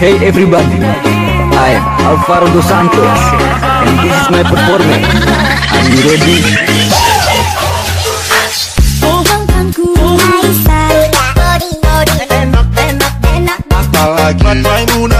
Hey everybody, I Alvaro Dos Santos. And this is my performance. Are you ready? Apalagi?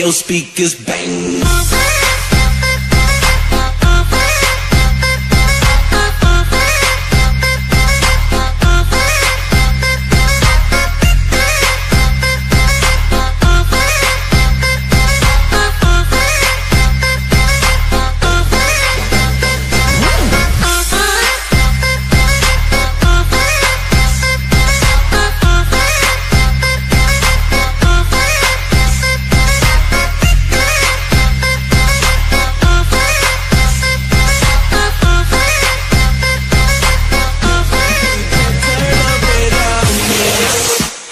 your speakers bang.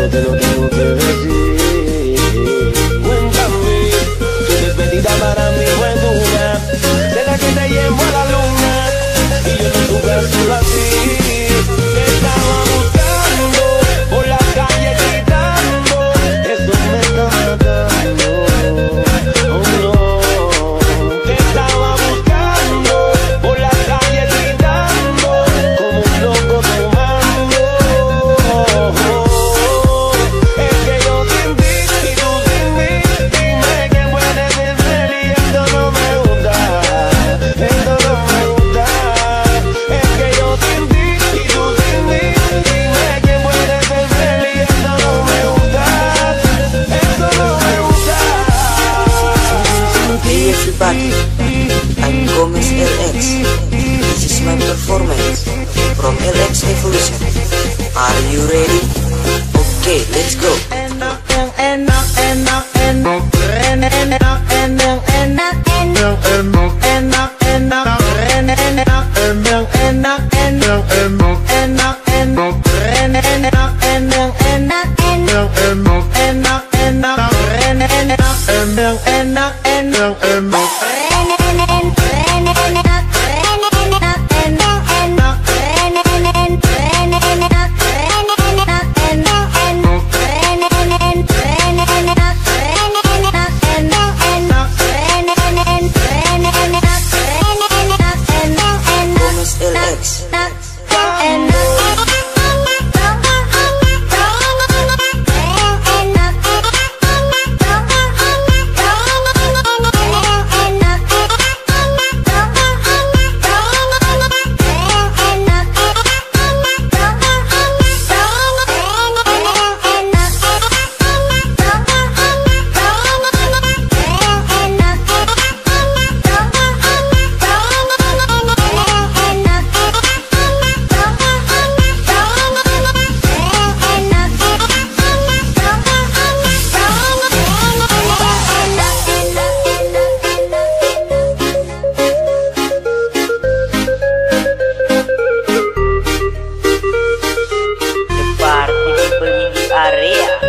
do do do do